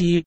C